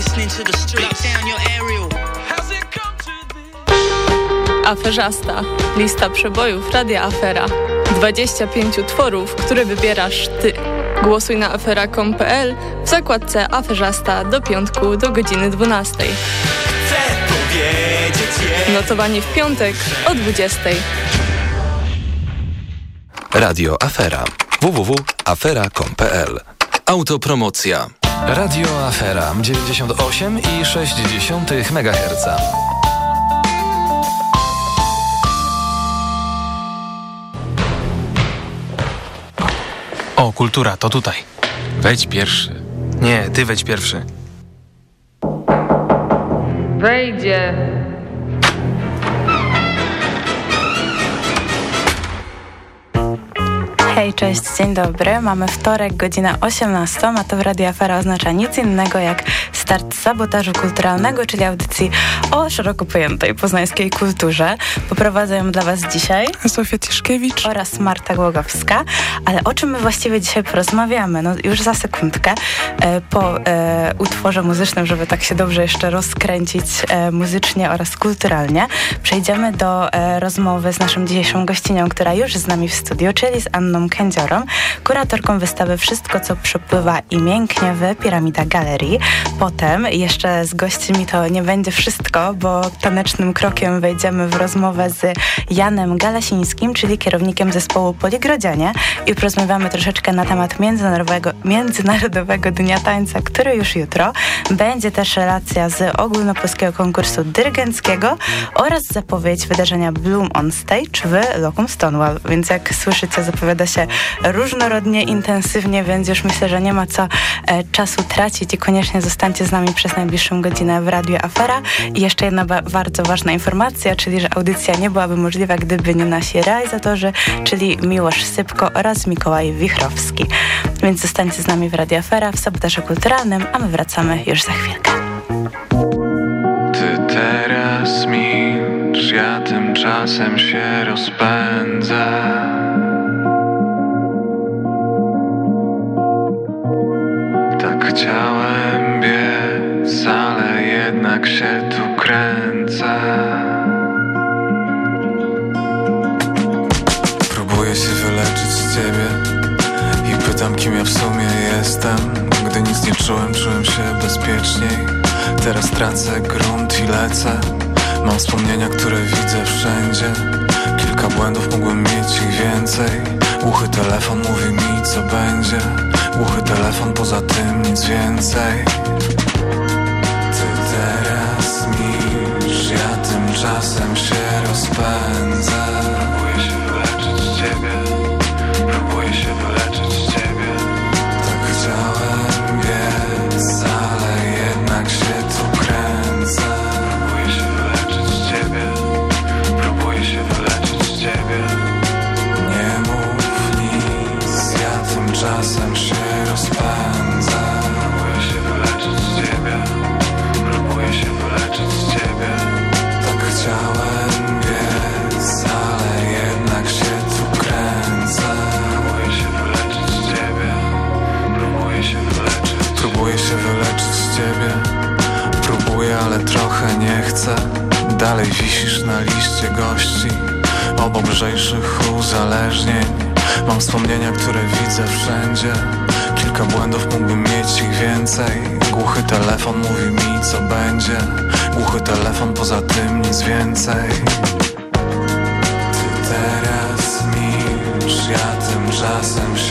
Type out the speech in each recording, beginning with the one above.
listening to the streets. down your aerial. Aferzasta. Lista przebojów Radia Afera. 25 tworów, które wybierasz Ty. Głosuj na afera.com.pl w zakładce Aferzasta do piątku do godziny 12. Notowanie w piątek o 20. Radio Afera. www.afera.com.pl Autopromocja. Radio Afera 98,6 MHz. O, kultura, to tutaj. Wejdź pierwszy. Nie, ty wejdź pierwszy. Wejdzie. Hej, cześć, dzień dobry. Mamy wtorek, godzina 18, a to w Radio Afera oznacza nic innego jak start sabotażu kulturalnego, czyli audycji o szeroko pojętej poznańskiej kulturze. Poprowadzę ją dla Was dzisiaj Zofia Tiszkiewicz oraz Marta Głogowska. Ale o czym my właściwie dzisiaj porozmawiamy? No już za sekundkę e, po e, utworze muzycznym, żeby tak się dobrze jeszcze rozkręcić e, muzycznie oraz kulturalnie, przejdziemy do e, rozmowy z naszą dzisiejszą gościnią, która już z nami w studiu, czyli z Anną Kędziorą, kuratorką wystawy Wszystko, co przepływa i mięknie w Piramida Galerii. Potem jeszcze z gośćmi to nie będzie wszystko, bo tanecznym krokiem wejdziemy w rozmowę z Janem Galasińskim, czyli kierownikiem zespołu Poligrodzianie i porozmawiamy troszeczkę na temat Międzynarodowego, Międzynarodowego Dnia Tańca, który już jutro. Będzie też relacja z ogólnopolskiego konkursu dyrygenckiego oraz zapowiedź wydarzenia Bloom on Stage w Locum Stonewall. Więc jak słyszycie, zapowiada się różnorodnie, intensywnie, więc już myślę, że nie ma co e, czasu tracić i koniecznie zostańcie z nami przez najbliższą godzinę w Radiu Afera. I jeszcze jedna ba bardzo ważna informacja, czyli że audycja nie byłaby możliwa, gdyby nie nasi realizatorzy, czyli Miłosz Sypko oraz Mikołaj Wichrowski. Więc zostańcie z nami w Radio Afera w sabotażu kulturalnym, a my wracamy już za chwilkę. Ty teraz milcz, ja tymczasem się rozpędzę. Chciałem biec, ale jednak się tu kręcę. Próbuję się wyleczyć z ciebie i pytam, kim ja w sumie jestem. Gdy nic nie czułem, czułem się bezpieczniej. Teraz tracę grunt i lecę. Mam wspomnienia, które widzę wszędzie. Kilka błędów mógłbym mieć ich więcej. Głuchy telefon mówi mi, co będzie. Głuchy telefon, poza tym nic więcej. Ty teraz milcz, ja tymczasem się rozpędzę. Próbuję, ale trochę nie chcę. Dalej wisisz na liście gości Obok lżejszych uzależnień. Mam wspomnienia, które widzę wszędzie. Kilka błędów mógłbym mieć ich więcej. Głuchy telefon mówi mi co będzie. Głuchy telefon, poza tym nic więcej. Ty teraz milcz, ja tymczasem się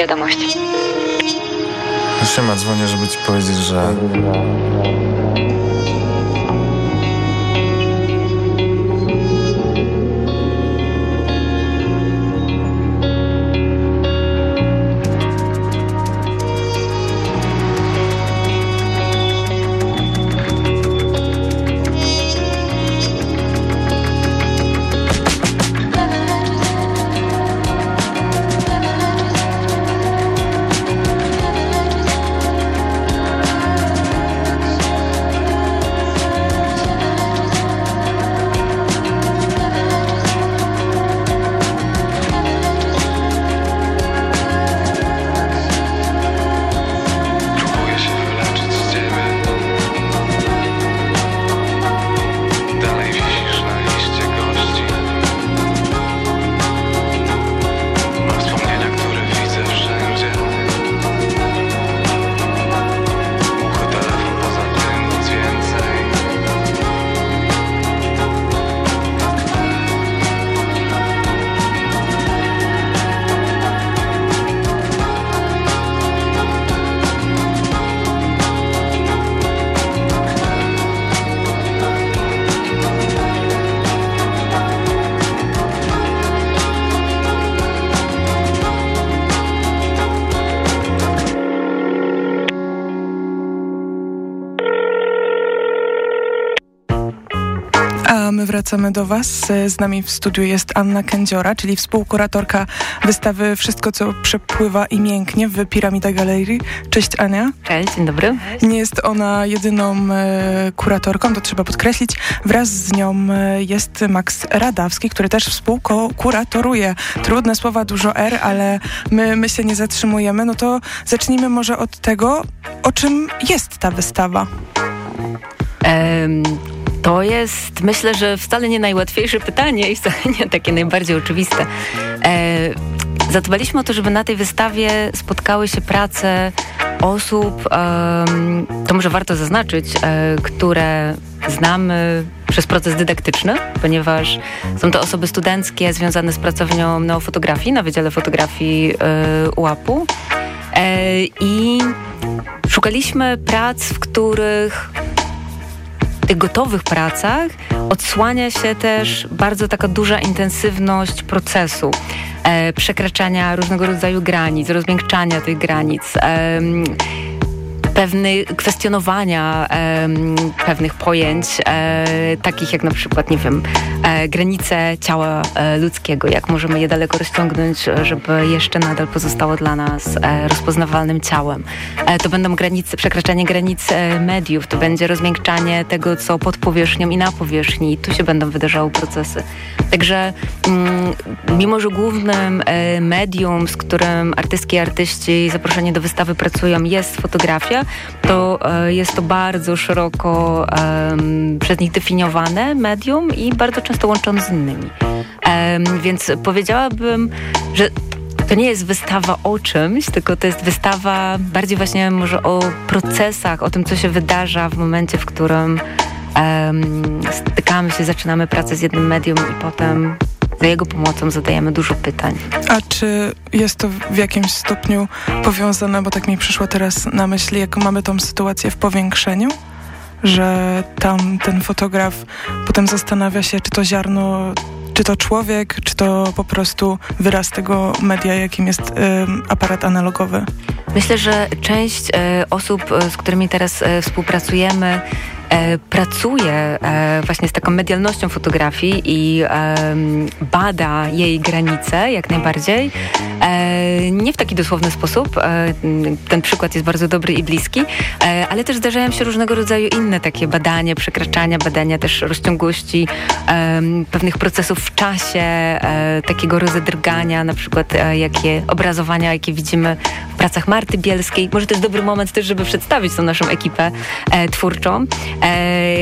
wiadomość. Siema, dzwonię, żeby ci powiedzieć, że... wracamy do Was. Z nami w studiu jest Anna Kędziora, czyli współkuratorka wystawy Wszystko, co przepływa i mięknie w Piramida Galerii. Cześć Ania. Cześć, dzień dobry. Nie jest ona jedyną e, kuratorką, to trzeba podkreślić. Wraz z nią e, jest Max Radawski, który też współkuratoruje. Trudne słowa, dużo R, ale my, my się nie zatrzymujemy. No to zacznijmy może od tego, o czym jest ta wystawa. To jest, myślę, że wcale nie najłatwiejsze pytanie i wcale nie takie najbardziej oczywiste. E, zadbaliśmy o to, żeby na tej wystawie spotkały się prace osób, em, to może warto zaznaczyć, e, które znamy przez proces dydaktyczny, ponieważ są to osoby studenckie związane z pracownią neofotografii na Wydziale Fotografii e, UAP-u. E, I szukaliśmy prac, w których gotowych pracach odsłania się też bardzo taka duża intensywność procesu, e, przekraczania różnego rodzaju granic, rozmiękczania tych granic. Em, pewny, kwestionowania pewnych pojęć, e, takich jak na przykład, nie wiem, e, granice ciała e, ludzkiego, jak możemy je daleko rozciągnąć, żeby jeszcze nadal pozostało dla nas rozpoznawalnym ciałem. To będą granice, przekraczanie granic mediów, to będzie rozmiękczanie tego, co pod powierzchnią i na powierzchni. Tu się będą wydarzały procesy. Także mm, mimo, że głównym medium, z którym artystki i artyści zaproszeni do wystawy pracują, jest fotografia, to e, jest to bardzo szeroko przez nich definiowane medium i bardzo często łączone z innymi. Więc powiedziałabym, że to nie jest wystawa o czymś, tylko to jest wystawa bardziej właśnie może o procesach, o tym, co się wydarza w momencie, w którym em, stykamy się, zaczynamy pracę z jednym medium i potem jego pomocą zadajemy dużo pytań. A czy jest to w jakimś stopniu powiązane, bo tak mi przyszło teraz na myśl, jak mamy tą sytuację w powiększeniu, że tam ten fotograf potem zastanawia się, czy to ziarno, czy to człowiek, czy to po prostu wyraz tego media, jakim jest ym, aparat analogowy. Myślę, że część e, osób, e, z którymi teraz e, współpracujemy, pracuje e, właśnie z taką medialnością fotografii i bada jej granice jak najbardziej. E, nie w taki dosłowny sposób. E, ten przykład jest bardzo dobry i bliski, e, ale też zdarzają się różnego rodzaju inne takie badania, przekraczania, badania też rozciągłości pewnych procesów w czasie, e, takiego rozedrgania, na przykład e, jakie obrazowania, jakie widzimy w pracach Marty Bielskiej. Może to jest dobry moment też, żeby przedstawić tą naszą ekipę e, twórczą.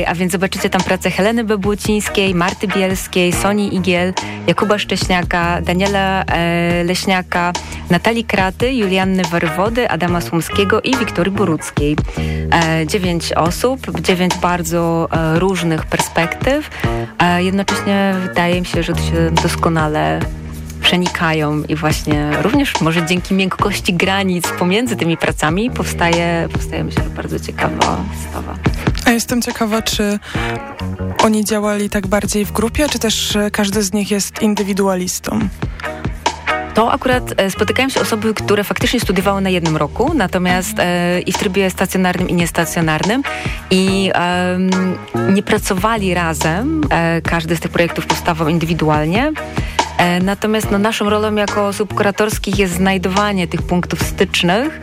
A więc zobaczycie tam pracę Heleny Bebłucińskiej, Marty Bielskiej, Soni Igiel, Jakuba Szcześniaka, Daniela e, Leśniaka, Natalii Kraty, Julianny Warwody, Adama Słumskiego i Wiktorii Boruckiej. E, dziewięć osób, dziewięć bardzo e, różnych perspektyw. Jednocześnie wydaje mi się, że to się doskonale przenikają i właśnie również może dzięki miękkości granic pomiędzy tymi pracami powstaje, powstaje myślę, że bardzo ciekawa wystawa. A jestem ciekawa, czy oni działali tak bardziej w grupie, czy też każdy z nich jest indywidualistą? To akurat e, spotykają się osoby, które faktycznie studiowały na jednym roku, natomiast e, i w trybie stacjonarnym i niestacjonarnym i e, nie pracowali razem. E, każdy z tych projektów powstawał indywidualnie. E, natomiast no, naszą rolą jako osób kuratorskich jest znajdowanie tych punktów stycznych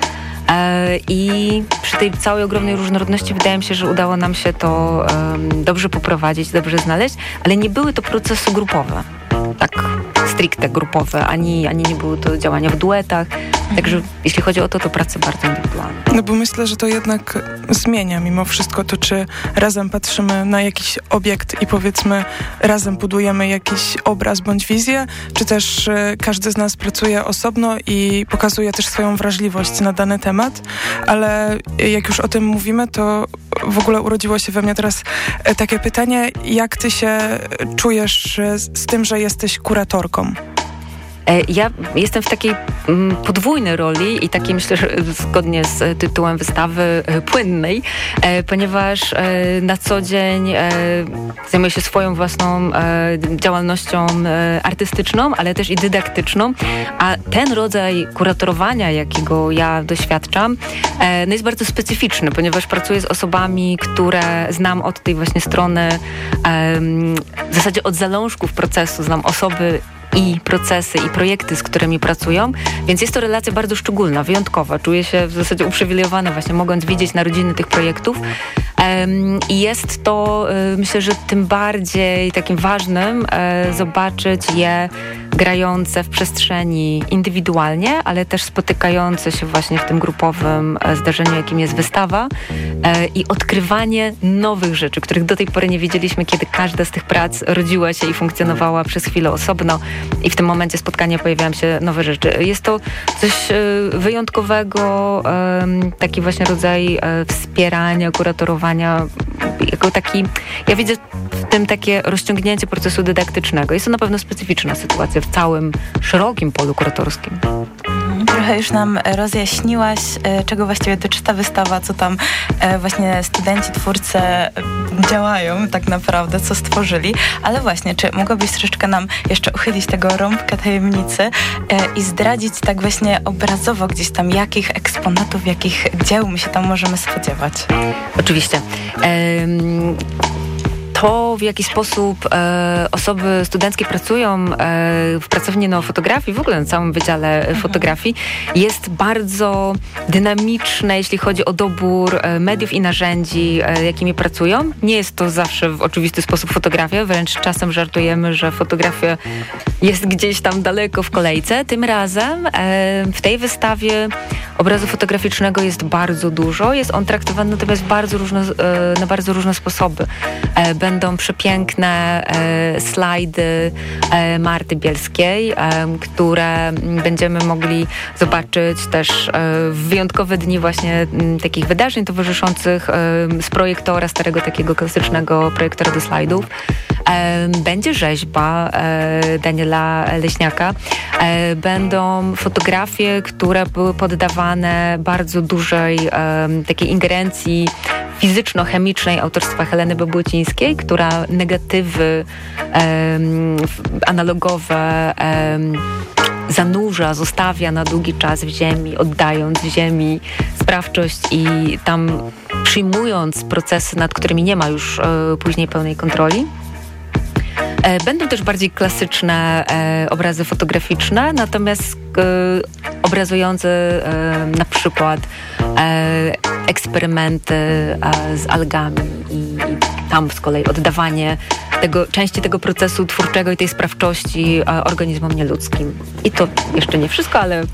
e, i przy tej całej ogromnej różnorodności wydaje mi się, że udało nam się to dobrze poprowadzić, dobrze znaleźć, ale nie były to procesy grupowe. Tak stricte grupowe, ani, ani nie były to działania w duetach. Także jeśli chodzi o to, to prace bardzo indywidualne. No bo myślę, że to jednak zmienia mimo wszystko to, czy razem patrzymy na jakiś obiekt i powiedzmy razem budujemy jakiś obraz bądź wizję, czy też y, każdy z nas pracuje osobno i pokazuje też swoją wrażliwość na dany temat, ale jak już o tym mówimy, to w ogóle urodziło się we mnie teraz e, takie pytanie, jak ty się czujesz z tym, że jesteś kuratorką? E, ja jestem w takiej mm, podwójnej roli i takiej myślę, że zgodnie z tytułem wystawy e, płynnej, e, ponieważ na co dzień zajmuję się swoją własną działalnością artystyczną, ale też i dydaktyczną, a ten rodzaj kuratorowania, jakiego ja doświadczam, no jest bardzo specyficzny, ponieważ pracuję z osobami, które znam od tej właśnie strony, w zasadzie od zalążków procesu, znam osoby i procesy, i projekty, z którymi pracują, więc jest to relacja bardzo szczególna, wyjątkowa. Czuję się w zasadzie uprzywilejowana właśnie, mogąc widzieć narodziny tych projektów. I jest to, y, myślę, że tym bardziej takim ważnym e, zobaczyć je grające w przestrzeni indywidualnie, ale też spotykające się właśnie w tym grupowym e, zdarzeniu, jakim jest wystawa e, i odkrywanie nowych rzeczy, których do tej pory nie wiedzieliśmy, kiedy każda z tych prac rodziła się i funkcjonowała przez chwilę osobno i w tym momencie spotkania pojawiają się nowe rzeczy. Jest to coś e, wyjątkowego, taki właśnie rodzaj wspierania, kuratorowania, jako taki, ja widzę w tym takie rozciągnięcie procesu dydaktycznego. Jest to na pewno specyficzna sytuacja w całym szerokim polu kuratorskim. Trochę już nam rozjaśniłaś, e, czego właściwie dotyczy ta wystawa, co tam e, właśnie studenci, twórcy działają tak naprawdę, co stworzyli. Ale właśnie, czy mogłabyś troszeczkę nam jeszcze uchylić tego rąbka tajemnicy e, i zdradzić tak właśnie obrazowo gdzieś tam, jakich eksponatów, jakich dzieł my się tam możemy spodziewać? Oczywiście. To, w jaki sposób e, osoby studenckie pracują e, w pracowni neofotografii, w ogóle na całym Wydziale mhm. Fotografii, jest bardzo dynamiczne, jeśli chodzi o dobór e, mediów i narzędzi, e, jakimi pracują. Nie jest to zawsze w oczywisty sposób fotografia, wręcz czasem żartujemy, że fotografia jest gdzieś tam daleko w kolejce. Tym razem e, w tej wystawie obrazu fotograficznego jest bardzo dużo. Jest on traktowany natomiast bardzo różno, e, na bardzo różne sposoby będą przepiękne e, slajdy e, Marty Bielskiej, e, które będziemy mogli zobaczyć też w wyjątkowe dni właśnie takich wydarzeń towarzyszących z projektora, starego takiego klasycznego projektora do slajdów. Będzie rzeźba Daniela Leśniaka. Będą fotografie, które były poddawane bardzo dużej takiej ingerencji fizyczno-chemicznej autorstwa Heleny Bobłocińskiej, która negatywy analogowe zanurza, zostawia na długi czas w ziemi, oddając ziemi sprawczość i tam przyjmując procesy, nad którymi nie ma już e, później pełnej kontroli. E, będą też bardziej klasyczne e, obrazy fotograficzne, natomiast e, obrazujące e, na przykład e, eksperymenty e, z algami i, tam z kolei oddawanie tego, części tego procesu twórczego i tej sprawczości organizmom nieludzkim. I to jeszcze nie wszystko, ale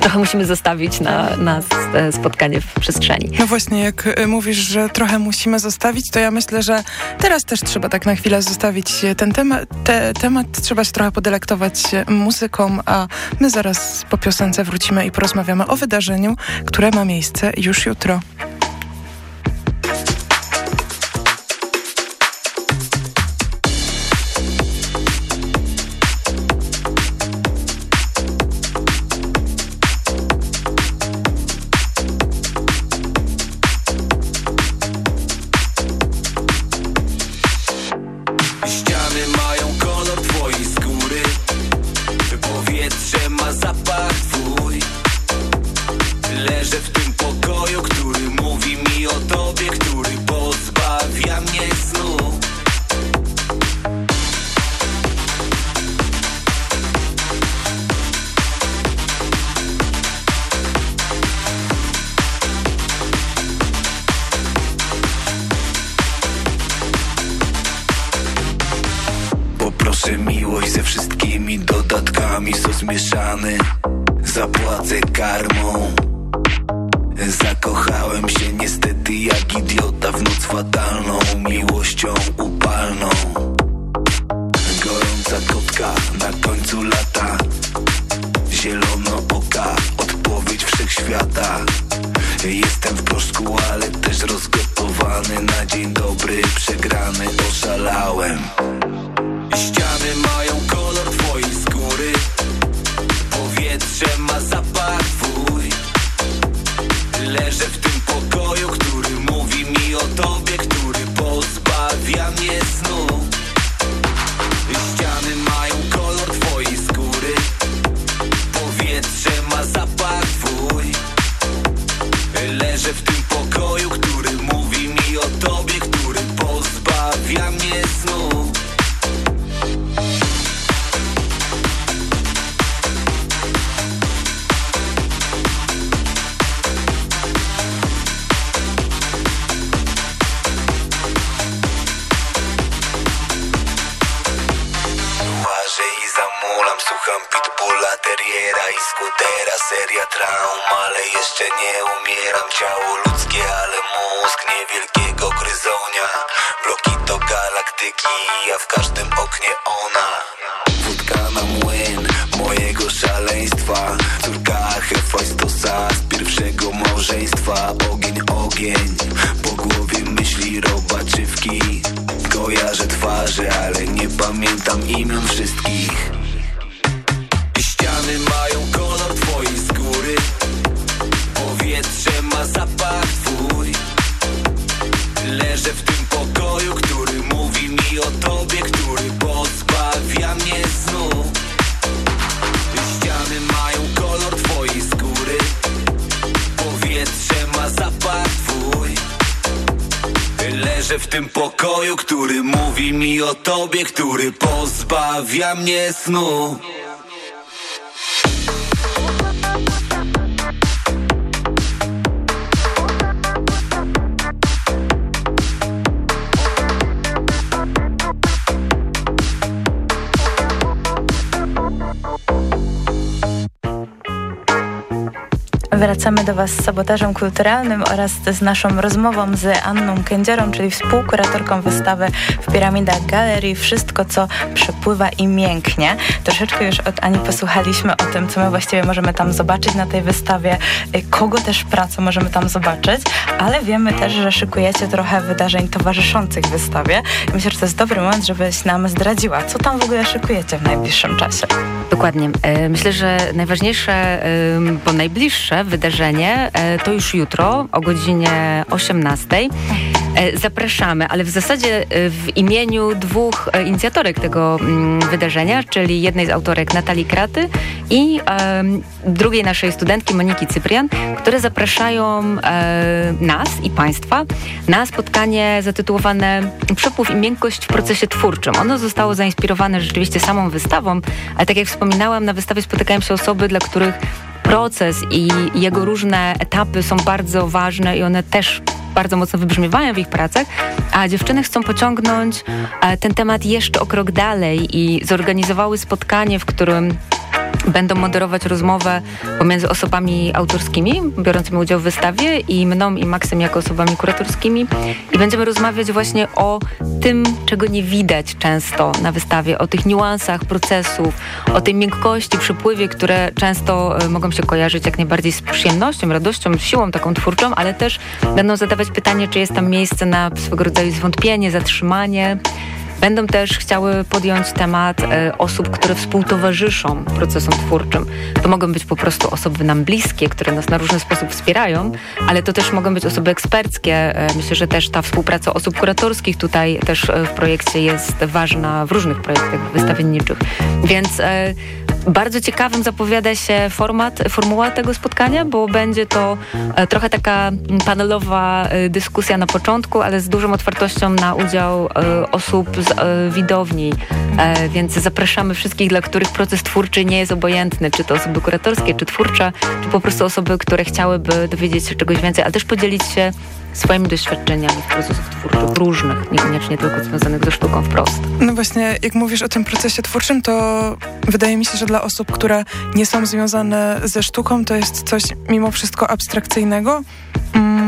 trochę musimy zostawić na, na spotkanie w przestrzeni. No właśnie, jak mówisz, że trochę musimy zostawić, to ja myślę, że teraz też trzeba tak na chwilę zostawić ten temat. Te, temat trzeba się trochę podelektować muzyką, a my zaraz po piosence wrócimy i porozmawiamy o wydarzeniu, które ma miejsce już jutro. I skutera Seria traum, ale jeszcze nie umieram Ciało ludzkie, ale mózg niewielkiego gryzonia. Bloki to galaktyki, a w każdym oknie ona. Wódka na młyn mojego szaleństwa. Córka Hefajstosa z pierwszego małżeństwa. Ogień, ogień, po głowie myśli robaczywki. Kojarzę twarze, ale nie pamiętam imion wszystkich Ściany mają kolor twojej skóry Powietrze ma zapach twój. Leżę w tym pokoju, który mówi mi o tobie Który pozbawia mnie snu. Ściany mają kolor twojej skóry Powietrze ma zapach twój. Leżę w tym pokoju, który mówi mi o tobie Który pozbawia mnie snu Wracamy do Was z sabotażem kulturalnym oraz z naszą rozmową z Anną Kędziorą, czyli współkuratorką wystawy w Piramidach Galerii Wszystko, co przepływa i mięknie. Troszeczkę już od Ani posłuchaliśmy o tym, co my właściwie możemy tam zobaczyć na tej wystawie, y, kogo też pracę możemy tam zobaczyć, ale wiemy też, że szykujecie trochę wydarzeń towarzyszących wystawie. Myślę, że to jest dobry moment, żebyś nam zdradziła, co tam w ogóle szykujecie w najbliższym czasie. Dokładnie. E, Myślę, że najważniejsze, bo najbliższe wydarzenie e, to już jutro o godzinie 18. E, Zapraszamy, ale w zasadzie e, w imieniu dwóch inicjatorek tego mm, wydarzenia, czyli jednej z autorek Natalii Kraty i drugiej naszej studentki Moniki Cyprian, które zapraszają nas i Państwa na spotkanie zatytułowane Przepływ i miękkość w procesie twórczym. Ono zostało zainspirowane rzeczywiście samą wystawą, ale tak jak wspominałam, na wystawie spotykają się osoby, dla których proces i jego różne etapy są bardzo ważne i one też bardzo mocno wybrzmiewają w ich pracach, a dziewczyny chcą pociągnąć e, ten temat jeszcze o krok dalej i zorganizowały spotkanie, w którym będą moderować rozmowę pomiędzy osobami autorskimi biorącymi udział w wystawie i mną i Maksem jako osobami kuratorskimi i będziemy rozmawiać właśnie o tym, czego nie widać często na wystawie, o tych niuansach procesów, o tej miękkości, przypływie, które często e, mogą się kojarzyć jak najbardziej z przyjemnością, radością, siłą taką twórczą, ale też będą zadawać pytanie, czy jest tam miejsce na swego rodzaju zwątpienie, zatrzymanie. Będą też chciały podjąć temat e, osób, które współtowarzyszą procesom twórczym. To mogą być po prostu osoby nam bliskie, które nas na różny sposób wspierają, ale to też mogą być osoby eksperckie. E, myślę, że też ta współpraca osób kuratorskich tutaj też e, w projekcie jest ważna w różnych projektach wystawienniczych. Więc bardzo ciekawym zapowiada się format, formuła tego spotkania, bo będzie to trochę taka panelowa dyskusja na początku, ale z dużą otwartością na udział osób z widowni, więc zapraszamy wszystkich, dla których proces twórczy nie jest obojętny, czy to osoby kuratorskie, czy twórcze, czy po prostu osoby, które chciałyby dowiedzieć się czegoś więcej, ale też podzielić się swoimi doświadczeniami w procesach twórczych różnych, niekoniecznie tylko związanych ze sztuką wprost. No właśnie, jak mówisz o tym procesie twórczym, to wydaje mi się, że dla osób, które nie są związane ze sztuką, to jest coś mimo wszystko abstrakcyjnego. Mm,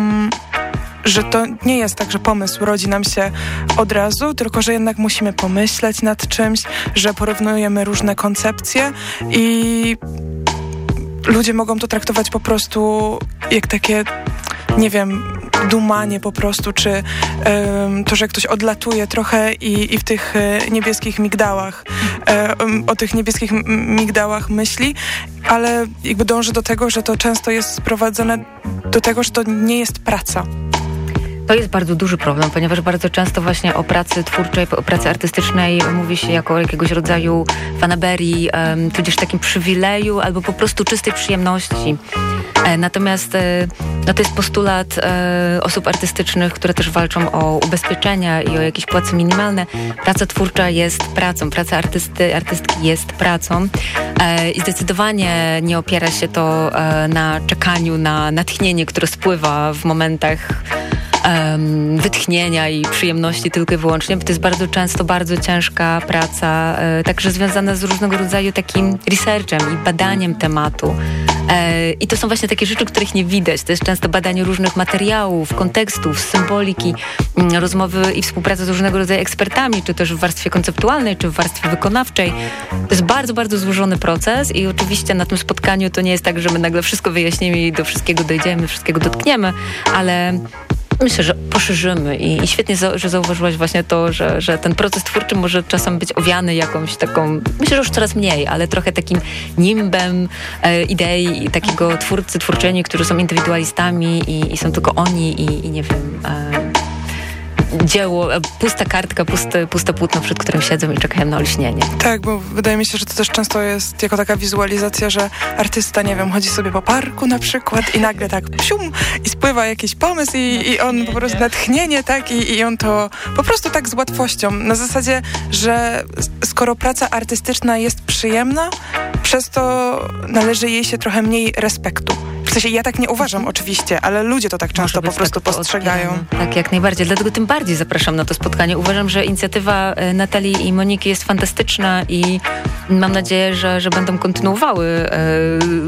że to nie jest tak, że pomysł rodzi nam się od razu, tylko że jednak musimy pomyśleć nad czymś, że porównujemy różne koncepcje i ludzie mogą to traktować po prostu jak takie, nie wiem, dumanie po prostu, czy um, to, że ktoś odlatuje trochę i, i w tych e, niebieskich migdałach, um, o tych niebieskich migdałach myśli, ale jakby dąży do tego, że to często jest sprowadzone do tego, że to nie jest praca. To jest bardzo duży problem, ponieważ bardzo często właśnie o pracy twórczej, o pracy artystycznej mówi się jako jakiegoś rodzaju fanaberii, um, tudzież takim przywileju albo po prostu czystej przyjemności. E, natomiast e, no to jest postulat e, osób artystycznych, które też walczą o ubezpieczenia i o jakieś płace minimalne. Praca twórcza jest pracą, praca artysty, artystki jest pracą e, i zdecydowanie nie opiera się to e, na czekaniu na natchnienie, które spływa w momentach um, wytchnienia i przyjemności tylko i wyłącznie, bo to jest bardzo często bardzo ciężka praca, e, także związana z różnego rodzaju takim researchem i badaniem tematu. E, I to są właśnie takie rzeczy, których nie widać. To jest często badanie różnych materiałów, kontekstów, symboliki, mm, rozmowy i współpraca z różnego rodzaju ekspertami, czy też w warstwie konceptualnej, czy w warstwie wykonawczej. To jest bardzo, bardzo złożony proces i oczywiście na tym spotkaniu to nie jest tak, że my nagle wszystko wyjaśnimy i do wszystkiego dojdziemy, wszystkiego dotkniemy, ale Myślę, że poszerzymy i, i świetnie, za, że zauważyłaś właśnie to, że, że ten proces twórczy może czasem być owiany jakąś taką, myślę, że już coraz mniej, ale trochę takim nimbem e, idei takiego twórcy, twórczyni, którzy są indywidualistami i, i są tylko oni i, i nie wiem... E, dzieło, e, pusta kartka, puste, puste płótno, przed którym siedzą i czekają na olśnienie. Tak, bo wydaje mi się, że to też często jest jako taka wizualizacja, że artysta, nie wiem, chodzi sobie po parku na przykład i nagle tak psium i spływa jakiś pomysł i, i on po prostu natchnienie, tak, i, i on to po prostu tak z łatwością, na zasadzie, że skoro praca artystyczna jest przyjemna, przez to należy jej się trochę mniej respektu. W sensie ja tak nie uważam oczywiście, ale ludzie to tak często po prostu tak postrzegają. Tak, jak najbardziej. Dlatego tym bardziej zapraszam na to spotkanie. Uważam, że inicjatywa e, Natalii i Moniki jest fantastyczna i mam nadzieję, że, że będą kontynuowały e,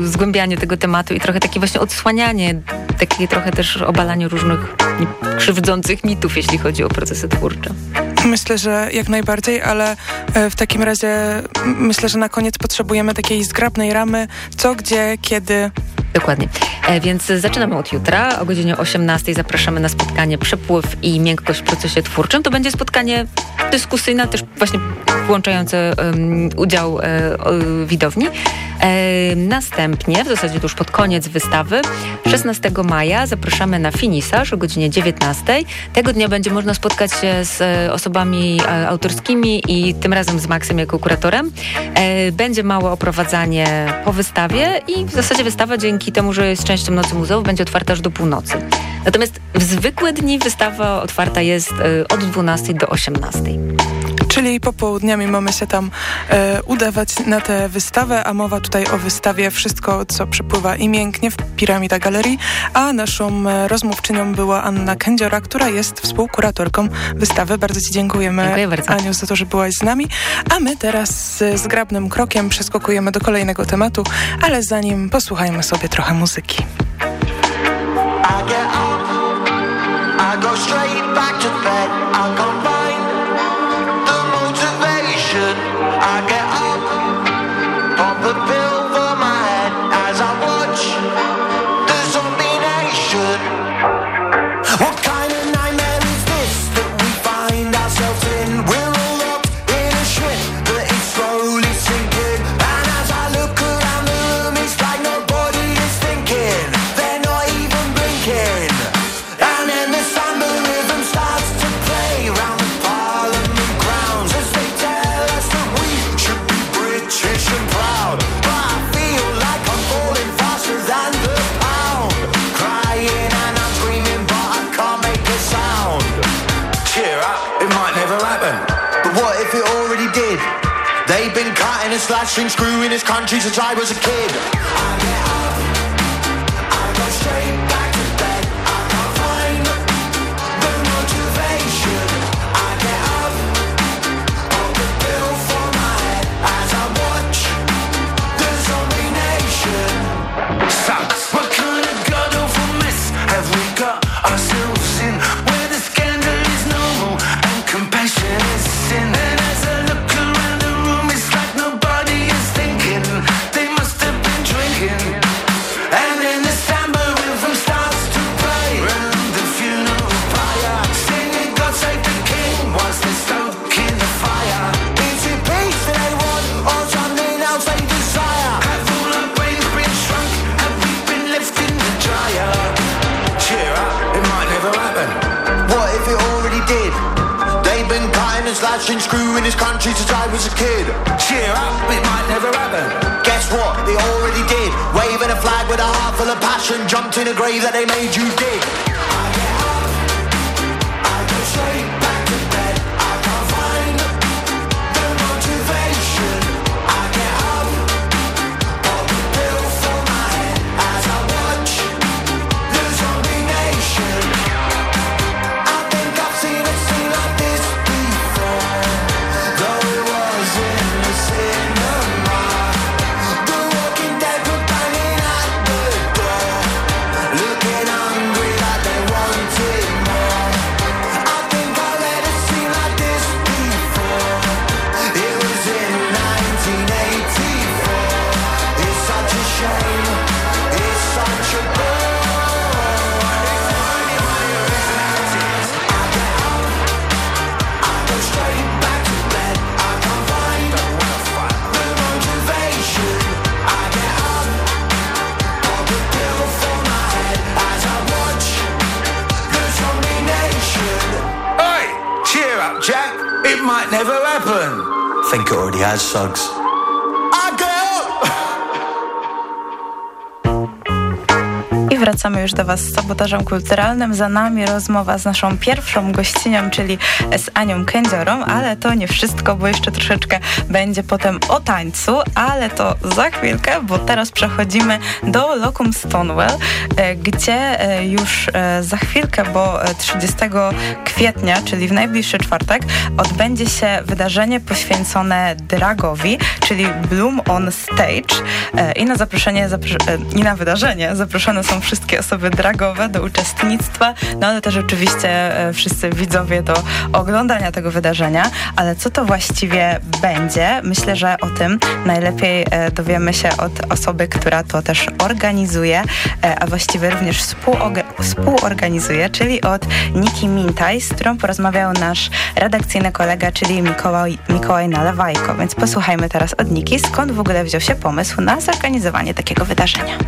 zgłębianie tego tematu i trochę takie właśnie odsłanianie, takie trochę też obalanie różnych krzywdzących mitów, jeśli chodzi o procesy twórcze. Myślę, że jak najbardziej, ale e, w takim razie myślę, że na koniec potrzebujemy takiej zgrabnej ramy, co, gdzie, kiedy. Dokładnie. E, więc zaczynamy od jutra. O godzinie 18 zapraszamy na spotkanie Przepływ i miękkość w procesie twórczym. To będzie spotkanie dyskusyjne, też właśnie włączające um, udział e, widowni. E, następnie, w zasadzie już pod koniec wystawy, 16 maja zapraszamy na finisaż o godzinie 19. Tego dnia będzie można spotkać się z e, osobami e, autorskimi i tym razem z Maxem jako kuratorem. Będzie małe oprowadzanie po wystawie i w zasadzie wystawa dzięki temu, że jest częścią Nocy Muzeów, będzie otwarta aż do północy. Natomiast w zwykłe dni wystawa otwarta jest e, od 12 do 18 czyli popołudniami mamy się tam e, udawać na tę wystawę, a mowa tutaj o wystawie Wszystko, co przypływa i mięknie w Piramida Galerii, a naszą e, rozmówczynią była Anna Kędziora, która jest współkuratorką wystawy. Bardzo Ci dziękujemy, Dziękuję bardzo. Aniu, za to, że byłaś z nami, a my teraz z zgrabnym krokiem przeskokujemy do kolejnego tematu, ale zanim posłuchajmy sobie trochę muzyki. I get up, I go straight back to bed, slashing, screwing this country since I was a kid. Cutting and slashing, screwing this country since I was a kid. Cheer up, it might never happen. Guess what? They already did. Waving a flag with a heart full of passion, jumped in a grave that they made you dig. Might never happen. Think it already has, Suggs. Wracamy już do Was z sabotażem kulturalnym. Za nami rozmowa z naszą pierwszą gościnią, czyli z Anią Kędziorą, ale to nie wszystko, bo jeszcze troszeczkę będzie potem o tańcu, ale to za chwilkę, bo teraz przechodzimy do Locum Stonewell, e, gdzie e, już e, za chwilkę, bo 30 kwietnia, czyli w najbliższy czwartek, odbędzie się wydarzenie poświęcone dragowi, czyli Bloom on Stage i na zaproszenie i na wydarzenie zaproszone są wszystkie osoby dragowe do uczestnictwa, no ale też oczywiście e, wszyscy widzowie do oglądania tego wydarzenia. Ale co to właściwie będzie? Myślę, że o tym najlepiej e, dowiemy się od osoby, która to też organizuje, e, a właściwie również współorganizuje, czyli od Niki Mintaj, z którą porozmawiał nasz redakcyjny kolega, czyli Mikołaj, Mikołaj Nalewajko. Więc posłuchajmy teraz od Niki, skąd w ogóle wziął się pomysł na zorganizowanie takiego wydarzenia.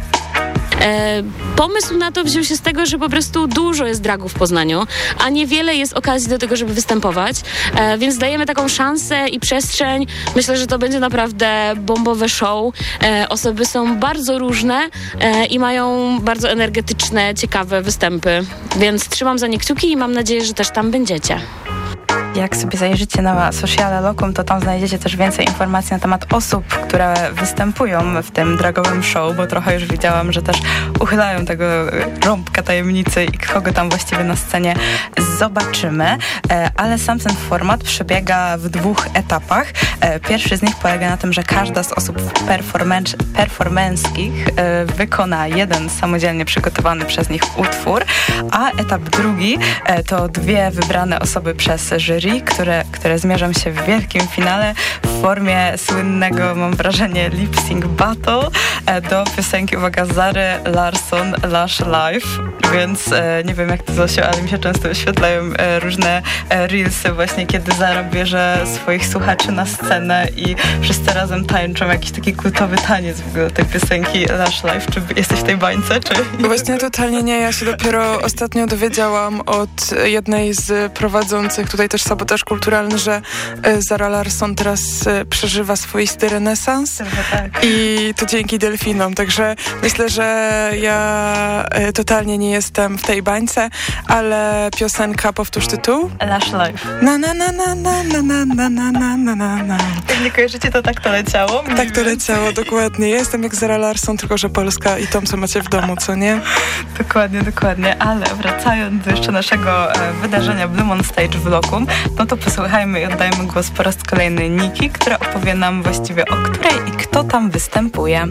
E, pomysł na to wziął się z tego, że po prostu dużo jest dragów w Poznaniu, a niewiele jest okazji do tego, żeby występować, e, więc dajemy taką szansę i przestrzeń. Myślę, że to będzie naprawdę bombowe show. E, osoby są bardzo różne i mają bardzo energetyczne, ciekawe występy, więc trzymam za nie kciuki i mam nadzieję, że też tam będziecie. Jak sobie zajrzycie na sociale Locum, to tam znajdziecie też więcej informacji na temat osób, które występują w tym dragowym show, bo trochę już widziałam, że też uchylają tego rąbka tajemnicy i kogo tam właściwie na scenie zobaczymy. Ale sam ten format przebiega w dwóch etapach. Pierwszy z nich polega na tym, że każda z osób performanskich wykona jeden samodzielnie przygotowany przez nich utwór, a etap drugi to dwie wybrane osoby przez jury, które, które zmierzą się w wielkim finale w formie słynnego, mam wrażenie, lip sync battle do piosenki, uwaga, Zary Larson Lush Life, więc e, nie wiem jak to Zosiu, ale mi się często wyświetlają e, różne e, reelsy właśnie, kiedy Zara bierze swoich słuchaczy na scenę i wszyscy razem tańczą jakiś taki kultowy taniec w ogóle tej piosenki Lush Life. Czy jesteś w tej bańce? Czy... Właśnie totalnie nie. Ja się dopiero ostatnio dowiedziałam od jednej z prowadzących tutaj też sabotaż kulturalny, że e, Zara Larson teraz e, przeżywa swoisty renesans tak. i to dzięki delfinom, także myślę, że ja e, totalnie nie jestem w tej bańce, ale piosenka, powtórz tytuł? Lash Life. Na na na na na na na na na na na na na Jak nie kojarzycie, to tak to leciało? Tak to leciało, dokładnie. Ja jestem jak Zara Larson, tylko że Polska i tą, co macie w domu, co nie? Dokładnie, dokładnie, ale wracając do jeszcze naszego e, wydarzenia Blue on Stage w Lokum, no to posłuchajmy i oddajmy głos po raz kolejny Niki, która opowie nam właściwie o której i kto tam występuje.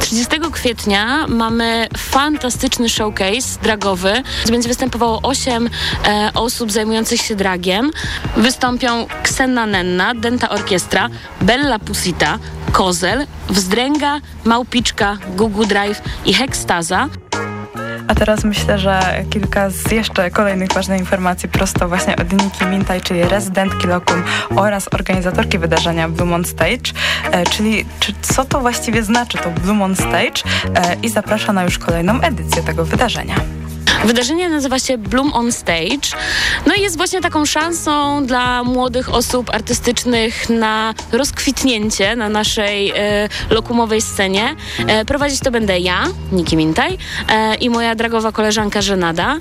30 kwietnia mamy fantastyczny showcase dragowy. Będzie występowało 8 e, osób zajmujących się dragiem. Wystąpią Ksenna Nenna, Denta Orkiestra, Bella Pusita, Kozel, Wzdręga, Małpiczka, Google Drive i Hekstaza. A teraz myślę, że kilka z jeszcze kolejnych ważnych informacji prosto właśnie od Niki Mintaj, czyli rezydentki Lokum oraz organizatorki wydarzenia Blue on Stage, e, czyli czy, co to właściwie znaczy to Blue on Stage e, i zaprasza na już kolejną edycję tego wydarzenia. Wydarzenie nazywa się Bloom on Stage. No i jest właśnie taką szansą dla młodych osób artystycznych na rozkwitnięcie na naszej e, lokumowej scenie. E, prowadzić to będę ja, Niki Mintaj, e, i moja dragowa koleżanka Żenada.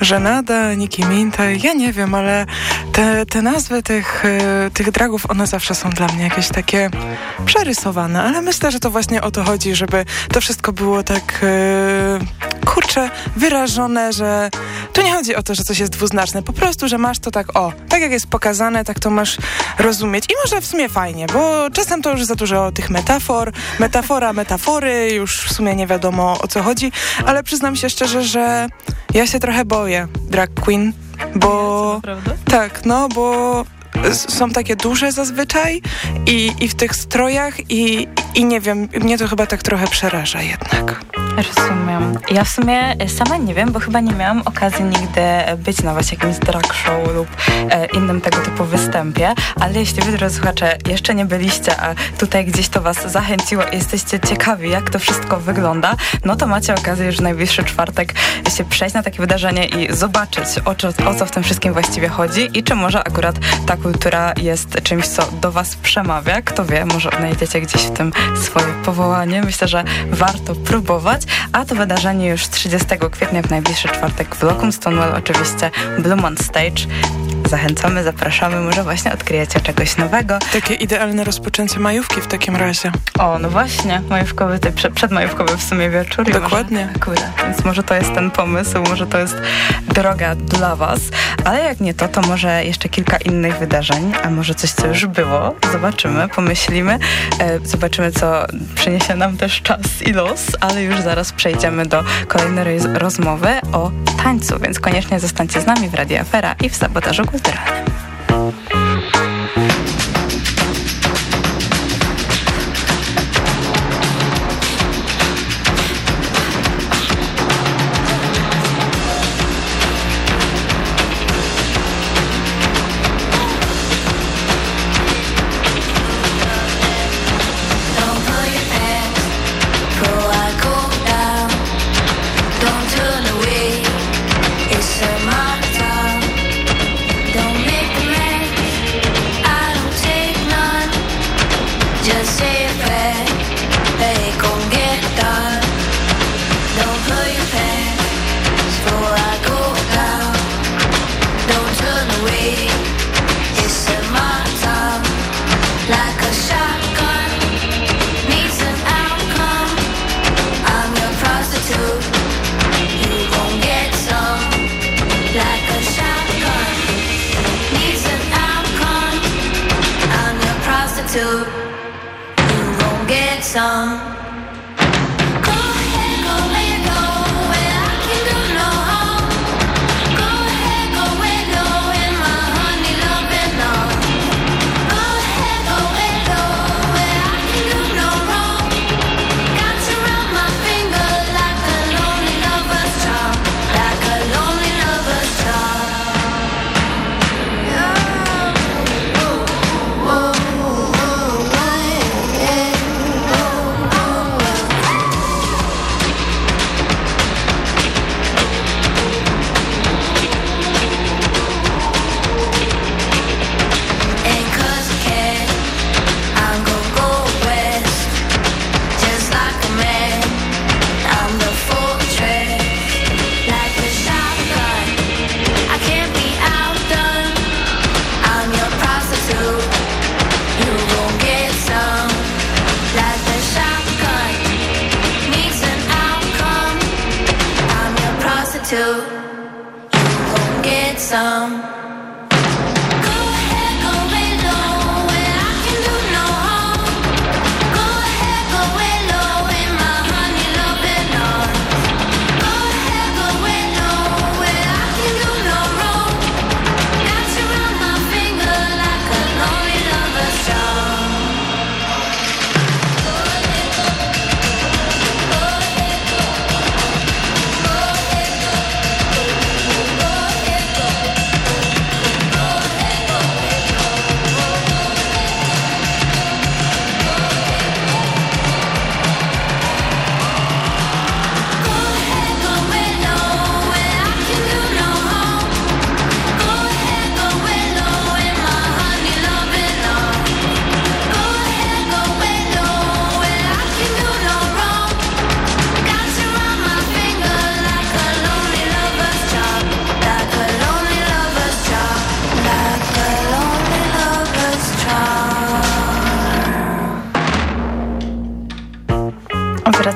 Żenada, Nicki Mintaj, ja nie wiem, ale te, te nazwy tych, e, tych dragów, one zawsze są dla mnie jakieś takie przerysowane, ale myślę, że to właśnie o to chodzi, żeby to wszystko było tak e, kurczę, wyrażone, że tu nie chodzi o to, że coś jest dwuznaczne, po prostu, że masz to tak, o, tak jak jest pokazane, tak to masz rozumieć. I może w sumie fajnie, bo czasem to już za dużo tych metafor, metafora, metafory, już w sumie nie wiadomo o co chodzi, ale przyznam się szczerze, że ja się trochę boję drag queen, bo... Tak, no, bo są takie duże zazwyczaj i, i w tych strojach i, i nie wiem, mnie to chyba tak trochę przeraża jednak. Rozumiem. Ja w sumie e, sama nie wiem, bo chyba nie miałam okazji nigdy być na właśnie jakimś drag show lub e, innym tego typu występie, ale jeśli wy, drodzy słuchacze, jeszcze nie byliście, a tutaj gdzieś to was zachęciło i jesteście ciekawi, jak to wszystko wygląda, no to macie okazję już w najbliższy czwartek się przejść na takie wydarzenie i zobaczyć, o o co w tym wszystkim właściwie chodzi i czy może akurat ta kultura jest czymś, co do was przemawia. Kto wie, może odnajdziecie gdzieś w tym swoje powołanie. Myślę, że warto próbować, a to wydarzenie już 30 kwietnia w najbliższy czwartek w Locum Stonewall, oczywiście Blue on Stage. Zachęcamy, zapraszamy, może właśnie odkryjecie czegoś nowego. Takie idealne rozpoczęcie majówki w takim razie. O, no właśnie, majówkowy, ty, przed, przedmajówkowy w sumie wieczór. Dokładnie. Może, akurat, więc może to jest ten pomysł, może to jest droga dla was. Ale jak nie to, to może jeszcze kilka innych wydarzeń, a może coś, co już było. Zobaczymy, pomyślimy. E, zobaczymy, co przyniesie nam też czas i los, ale już zaraz przejdziemy do kolejnej roz- rozmowy o tańcu, więc koniecznie zostańcie z nami w Radio Afera i w Sabotażu Kulturalnym. entrada. till you go get some.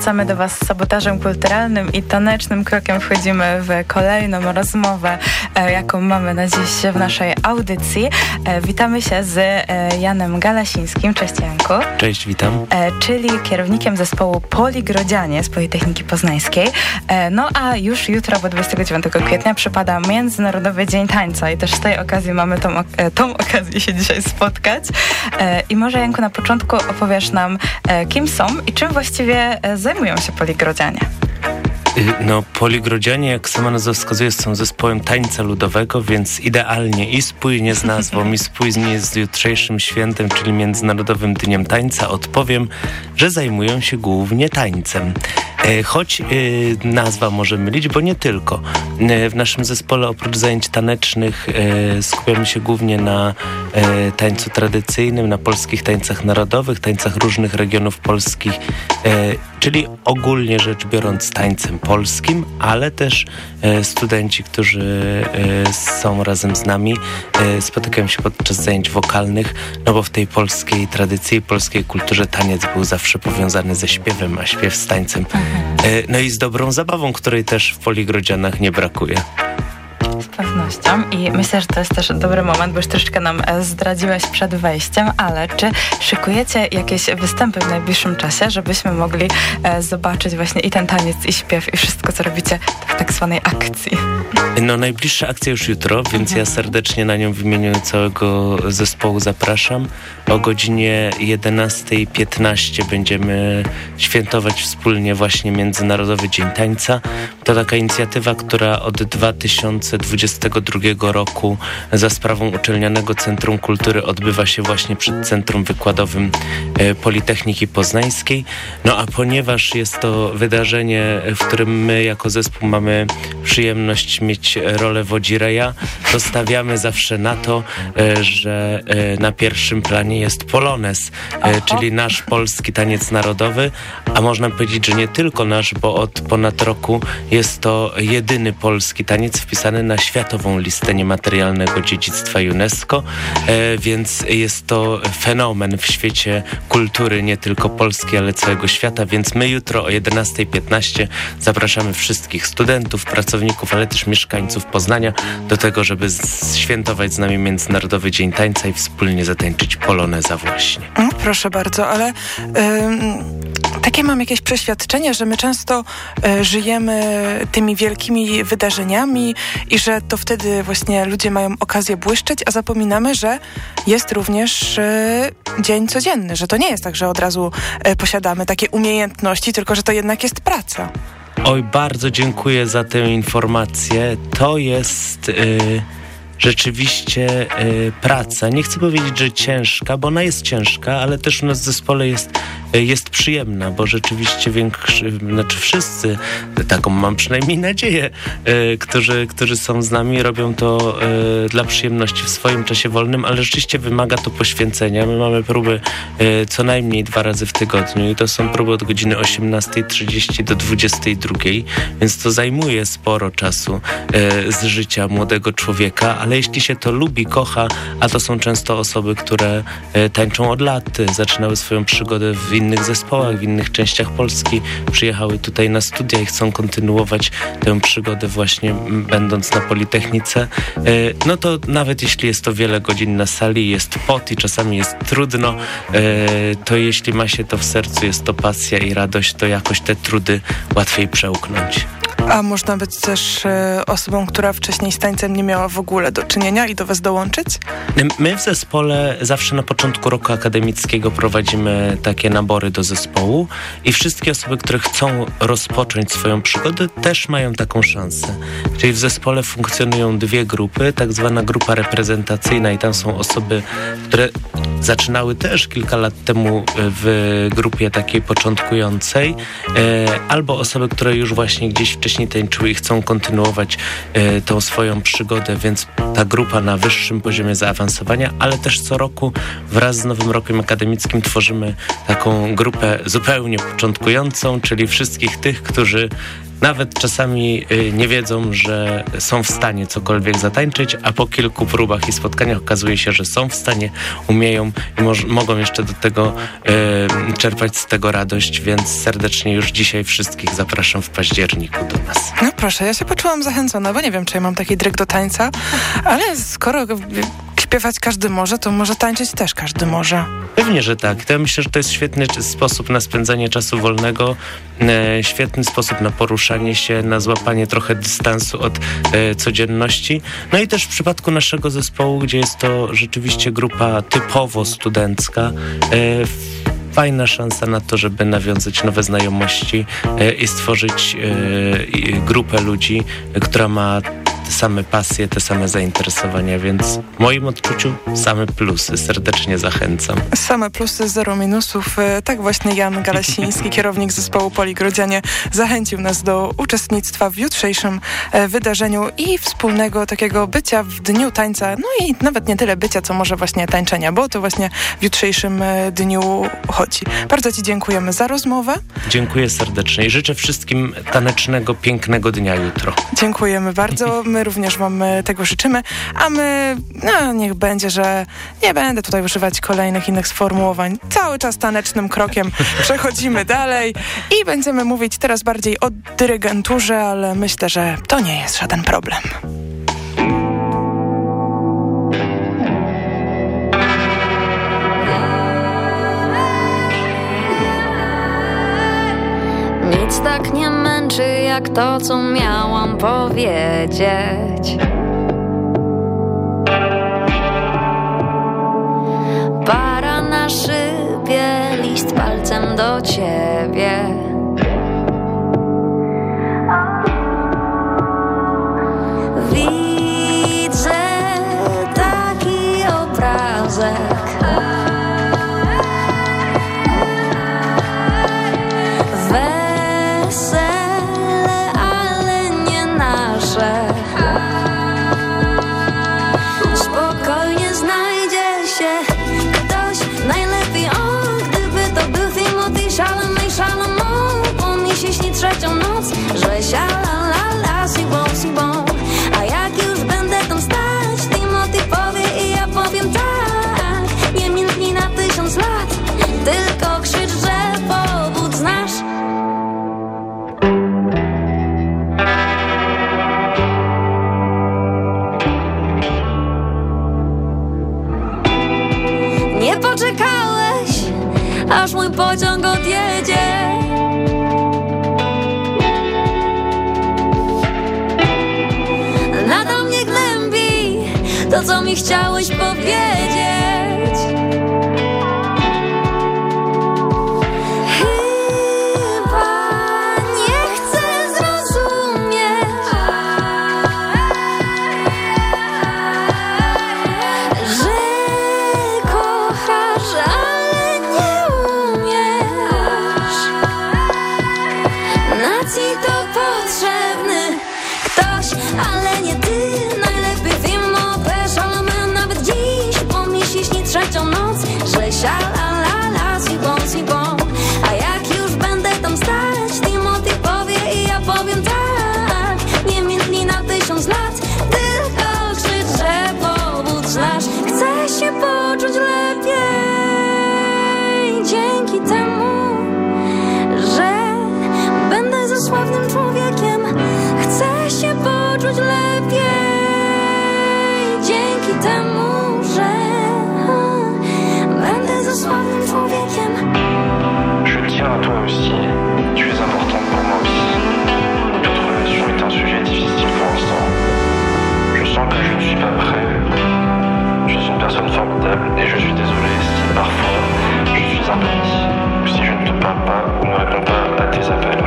Wracamy do Was z sabotażem kulturalnym i tanecznym krokiem wchodzimy w kolejną rozmowę, e, jaką mamy na dziś w naszej audycji. E, witamy się z e, Janem Galasińskim. Cześć Janku. Cześć, witam. Czyli kierownikiem zespołu Poligrodzianie z Politechniki Poznańskiej. No a już jutro, bo 29 kwietnia, przypada Międzynarodowy Dzień Tańca i też z tej okazji mamy tą, tą okazję się dzisiaj spotkać. I może Janku na początku opowiesz nam, kim są i czym właściwie e, zajmują się Poligrodzianie. Y, No, Poligrodzianie, jak sama nazwa wskazuje, są zespołem tańca ludowego, więc idealnie i spójnie z nazwą, i spójnie z jutrzejszym świętem, czyli Międzynarodowym Dniem Tańca, odpowiem, że zajmują się głównie tańcem. E, Choć y, nazwa może mylić, bo nie tylko. E, W naszym zespole oprócz zajęć tanecznych e, skupiamy się głównie na e, tańcu tradycyjnym, na polskich tańcach narodowych, tańcach różnych regionów polskich, e, czyli ogólnie rzecz biorąc tańcem polskim, ale też e, studenci, którzy e, są razem z nami, e, spotykają się podczas zajęć wokalnych, no bo w tej polskiej tradycji, polskiej kulturze taniec był zawsze powiązany ze śpiewem, a śpiew z tańcem. E, No i z dobrą zabawą, której też w Poligrodzianach nie brakuje. Z pewnością i myślę, że to jest też dobry moment, bo już troszeczkę nam e, zdradziłeś przed wejściem, ale czy szykujecie jakieś występy w najbliższym czasie, żebyśmy mogli e, zobaczyć właśnie i ten taniec, i śpiew, i wszystko, co robicie w tak zwanej akcji? No najbliższa akcja już jutro, więc ja serdecznie na nią w imieniu całego zespołu zapraszam. O godzinie 11.15 będziemy świętować wspólnie właśnie Międzynarodowy Dzień Tańca. To taka inicjatywa, która od 2022 roku za sprawą Uczelnianego Centrum Kultury odbywa się właśnie przed Centrum Wykładowym e, Politechniki Poznańskiej. No a ponieważ jest to wydarzenie, w którym my jako zespół mamy przyjemność mieć rolę wodzireja, to stawiamy zawsze na to, e, że e, na pierwszym planie jest polonez, e, czyli nasz polski taniec narodowy, a można powiedzieć, że nie tylko nasz, bo od ponad roku jest to jedyny polski taniec wpisany na światową listę niematerialnego dziedzictwa UNESCO, e, więc jest to fenomen w świecie kultury, nie tylko Polski, ale całego świata, więc my jutro o 11.15 zapraszamy wszystkich studentów, pracowników, ale też mieszkańców Poznania do tego, żeby świętować z nami Międzynarodowy Dzień Tańca i wspólnie zatańczyć poloneza właśnie. No, proszę bardzo, ale ym, takie mam jakieś przeświadczenie, że my często e, żyjemy tymi wielkimi wydarzeniami i że to wtedy właśnie ludzie mają okazję błyszczeć, a zapominamy, że jest również e, dzień codzienny, że to nie jest tak, że od razu e, posiadamy takie umiejętności, tylko że to jednak jest praca. Oj, bardzo dziękuję za tę informację. To jest y, rzeczywiście y, praca. Nie chcę powiedzieć, że ciężka, bo ona jest ciężka, ale też u nas w zespole jest, y, jest przyjemna, bo rzeczywiście większy, znaczy wszyscy, taką mam przynajmniej nadzieję, y, którzy, którzy są z nami, robią to dla przyjemności w swoim czasie wolnym, ale rzeczywiście wymaga to poświęcenia. My mamy próby co najmniej dwa razy w tygodniu i to są próby od godziny 18.30 do 22.00, więc to zajmuje sporo czasu z życia młodego człowieka, ale jeśli się to lubi, kocha, a to są często osoby, które e, tańczą od lat, zaczynały swoją przygodę w innych zespołach, w innych częściach Polski, przyjechały tutaj na studia i chcą kontynuować tę przygodę właśnie będąc na Politechnice, e, no to nawet jeśli jest to wiele godzin na sali, jest pot i czasami jest trudno, e, to jeśli ma się to w sercu, jest to pasja i radość, to jakoś te trudy łatwiej przełknąć. A można być też e, osobą, która wcześniej z tańcem nie miała w ogóle do czynienia i do was dołączyć? My w zespole zawsze na początku roku akademickiego prowadzimy takie nabory do zespołu i wszystkie osoby, które chcą rozpocząć swoją przygodę, też mają taką szansę. Czyli w zespole funkcjonują dwie grupy, tak zwana grupa reprezentacyjna i tam są osoby, które zaczynały też kilka lat temu w grupie takiej początkującej, e, albo osoby, które już właśnie gdzieś wcześniej tańczyły i chcą kontynuować e, tą swoją przygodę, więc ta grupa na wyższym poziomie zaawansowania, ale też co roku wraz z Nowym Rokiem Akademickim tworzymy taką grupę zupełnie początkującą, czyli wszystkich tych, którzy nawet czasami y, nie wiedzą, że są w stanie cokolwiek zatańczyć, a po kilku próbach i spotkaniach okazuje się, że są w stanie, umieją i mogą jeszcze do tego y, czerpać z tego radość, więc serdecznie już dzisiaj wszystkich zapraszam w październiku do nas. No proszę, ja się poczułam zachęcona, bo nie wiem, czy ja mam taki dryg do tańca, ale skoro śpiewać każdy może, to może tańczyć też każdy może. Pewnie, że tak. Ja myślę, że to jest świetny sposób na spędzanie czasu wolnego, e, świetny sposób na poruszanie się, na złapanie trochę dystansu od e, codzienności. No i też w przypadku naszego zespołu, gdzie jest to rzeczywiście grupa typowo studencka, e, fajna szansa na to, żeby nawiązać nowe znajomości i stworzyć grupę ludzi, która ma te same pasje, te same zainteresowania, więc w moim odczuciu same plusy. Serdecznie zachęcam. Same plusy, zero minusów. E, Tak właśnie Jan Galasiński, kierownik zespołu Poligrodzianie, zachęcił nas do uczestnictwa w jutrzejszym e, wydarzeniu i wspólnego takiego bycia w Dniu Tańca, no i nawet nie tyle bycia, co może właśnie tańczenia, bo to właśnie w jutrzejszym e, dniu chodzi. Bardzo Ci dziękujemy za rozmowę. Dziękuję serdecznie i życzę wszystkim tanecznego, pięknego dnia jutro. Dziękujemy bardzo. My również Wam e, tego życzymy, a my, no niech będzie, że nie będę tutaj używać kolejnych innych sformułowań. Cały czas tanecznym krokiem przechodzimy dalej i będziemy mówić teraz bardziej o dyrygenturze, ale myślę, że to nie jest żaden problem. Tak nie męczy jak to, co miałam powiedzieć. Para na szybie, list palcem do ciebie. Et je suis désolé si parfois je suis impoli ou si je ne te parle pas ou ne réponds pas à tes appels.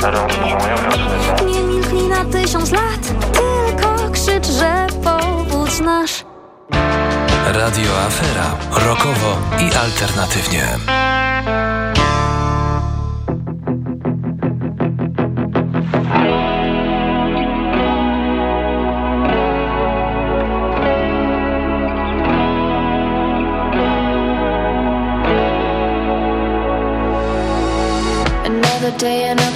Nie milknij na tysiąc lat, tylko krzycz, że powód znasz. Radio Afera. Rokowo i alternatywnie. Another day, another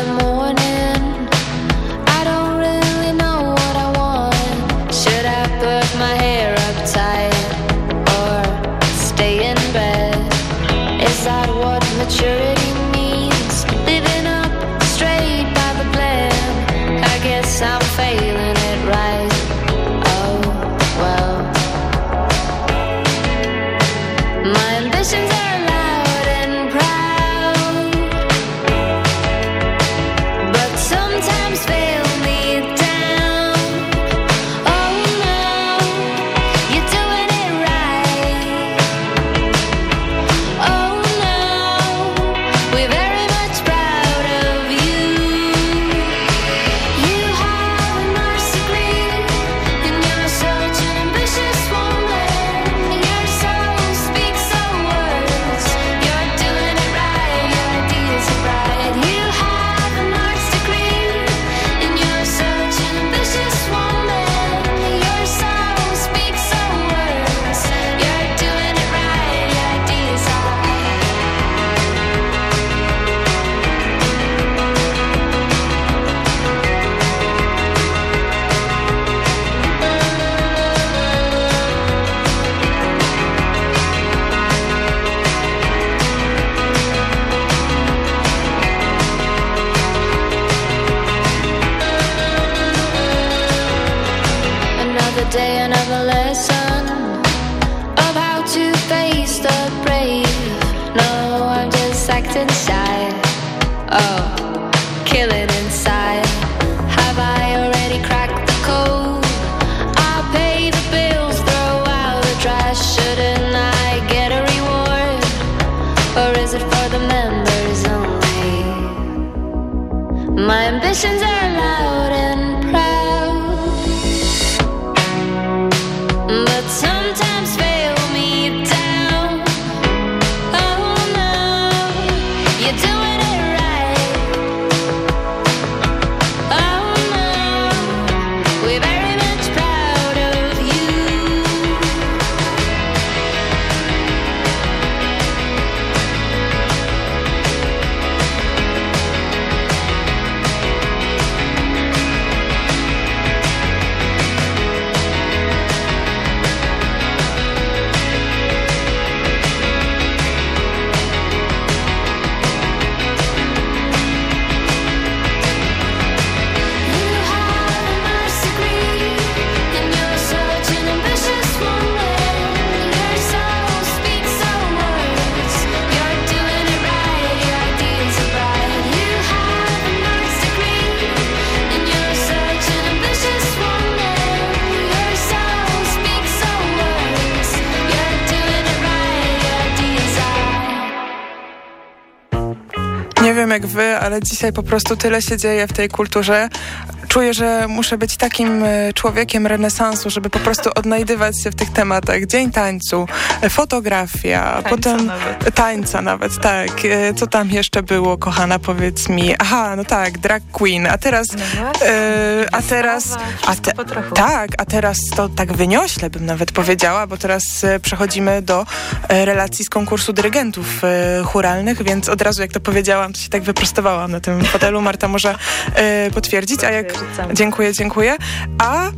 love. Ale dzisiaj po prostu tyle się dzieje w tej kulturze. Czuję, że muszę być takim e, człowiekiem renesansu, żeby po prostu odnajdywać się w tych tematach. Dzień tańcu, e, fotografia, Tańca potem nawet. tańca nawet, tak. E, Co tam jeszcze było, kochana, powiedz mi. Aha, no tak, drag queen, a teraz... e, a teraz... A te, tak, a teraz to tak wyniośle bym nawet powiedziała, bo teraz przechodzimy do relacji z konkursu dyrygentów churalnych, więc od razu jak to powiedziałam, to się tak wyprostowałam na tym fotelu. Marta może potwierdzić, a jak... Dziękuję, dziękuję. A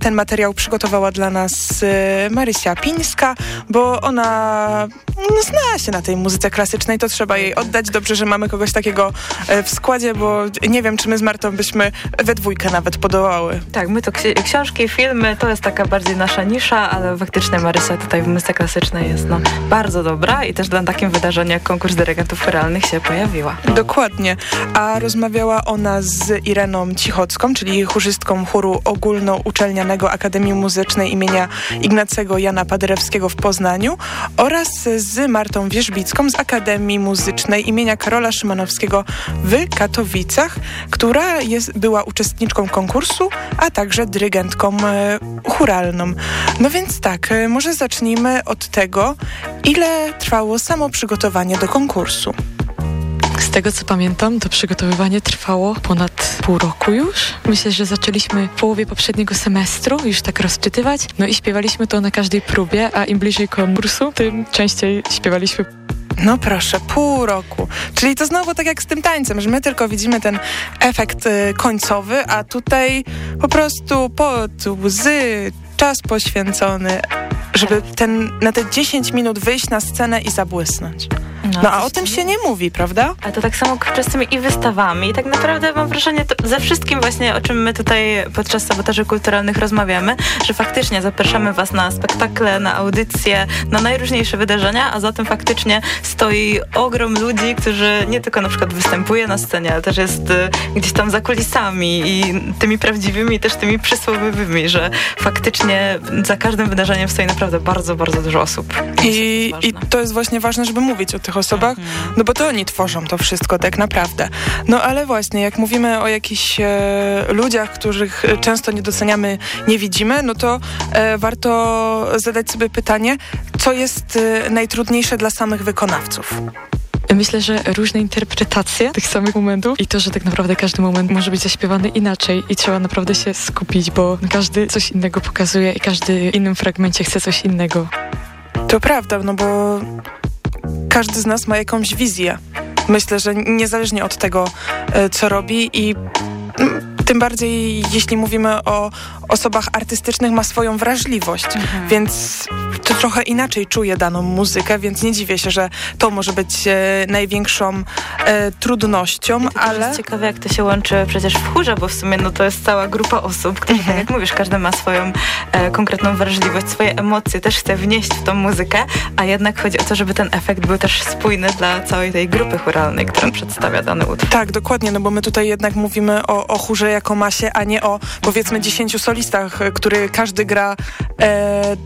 ten materiał przygotowała dla nas e, Marysia Pińska, bo ona no, zna się na tej muzyce klasycznej, to trzeba jej oddać. Dobrze, że mamy kogoś takiego e, w składzie, bo nie wiem, czy my z Martą byśmy we dwójkę nawet podołały. Tak, my to ksi- książki, filmy, to jest taka bardziej nasza nisza, ale faktycznie Marysia tutaj w muzyce klasycznej jest no, bardzo dobra i też na takim wydarzeniu jak konkurs dyrygentów choralnych się pojawiła. Dokładnie. A rozmawiała ona z Ireną Cichocką, czyli chórzystką chóru ogólnouczelnianego Uczelnianego Akademii Muzycznej imienia Ignacego Jana Paderewskiego w Poznaniu oraz z Martą Wierzbicką z Akademii Muzycznej imienia Karola Szymanowskiego w Katowicach, która jest, była uczestniczką konkursu, a także dyrygentką e, churalną. No więc tak, e, może zacznijmy od tego, ile trwało samo przygotowanie do konkursu. Z tego co pamiętam, to przygotowywanie trwało ponad pół roku już. Myślę, że zaczęliśmy w połowie poprzedniego semestru już tak rozczytywać. No i śpiewaliśmy to na każdej próbie, a im bliżej konkursu, tym częściej śpiewaliśmy No proszę, pół roku. Czyli to znowu tak jak z tym tańcem, że my tylko widzimy ten efekt y, końcowy, a tutaj po prostu pot, łzy, czas poświęcony, żeby ten, na te 10 minut wyjść na scenę i zabłysnąć. No, a o tym się nie mówi, prawda? A to tak samo kurczę z tymi i wystawami. I tak naprawdę mam wrażenie, to ze wszystkim właśnie, o czym my tutaj podczas sabotaży kulturalnych rozmawiamy, że faktycznie zapraszamy was na spektakle, na audycje, na najróżniejsze wydarzenia, a za tym faktycznie stoi ogrom ludzi, którzy nie tylko na przykład występuje na scenie, ale też jest y, gdzieś tam za kulisami i tymi prawdziwymi, też tymi przysłowiowymi, że faktycznie za każdym wydarzeniem stoi naprawdę bardzo, bardzo dużo osób. I, I to jest właśnie ważne, żeby mówić o tych osobach, no bo to oni tworzą to wszystko tak naprawdę. No ale właśnie, jak mówimy o jakichś e, ludziach, których e, często nie doceniamy, nie widzimy, no to e, warto zadać sobie pytanie, co jest e, najtrudniejsze dla samych wykonawców. Myślę, że różne interpretacje tych samych momentów i to, że tak naprawdę każdy moment może być zaśpiewany inaczej i trzeba naprawdę się skupić, bo każdy coś innego pokazuje i każdy w innym fragmencie chce coś innego. To prawda, no bo każdy z nas ma jakąś wizję. Myślę, że niezależnie od tego, e, co robi i tym bardziej jeśli mówimy o osobach artystycznych, ma swoją wrażliwość, więc to trochę inaczej czuje daną muzykę, więc nie dziwię się, że to może być e, największą e, trudnością, To ale... jest ciekawe, jak to się łączy przecież w chórze, bo w sumie no, to jest cała grupa osób, którzy, tak jak mówisz, każdy ma swoją e, konkretną wrażliwość, swoje emocje, też chce wnieść w tą muzykę, a jednak chodzi o to, żeby ten efekt był też spójny dla całej tej grupy chóralnej, która przedstawia dany utwór. Tak, dokładnie, no bo my tutaj jednak mówimy o, o chórze jako masie, a nie o powiedzmy dziesięciu solistach, e, który każdy gra e,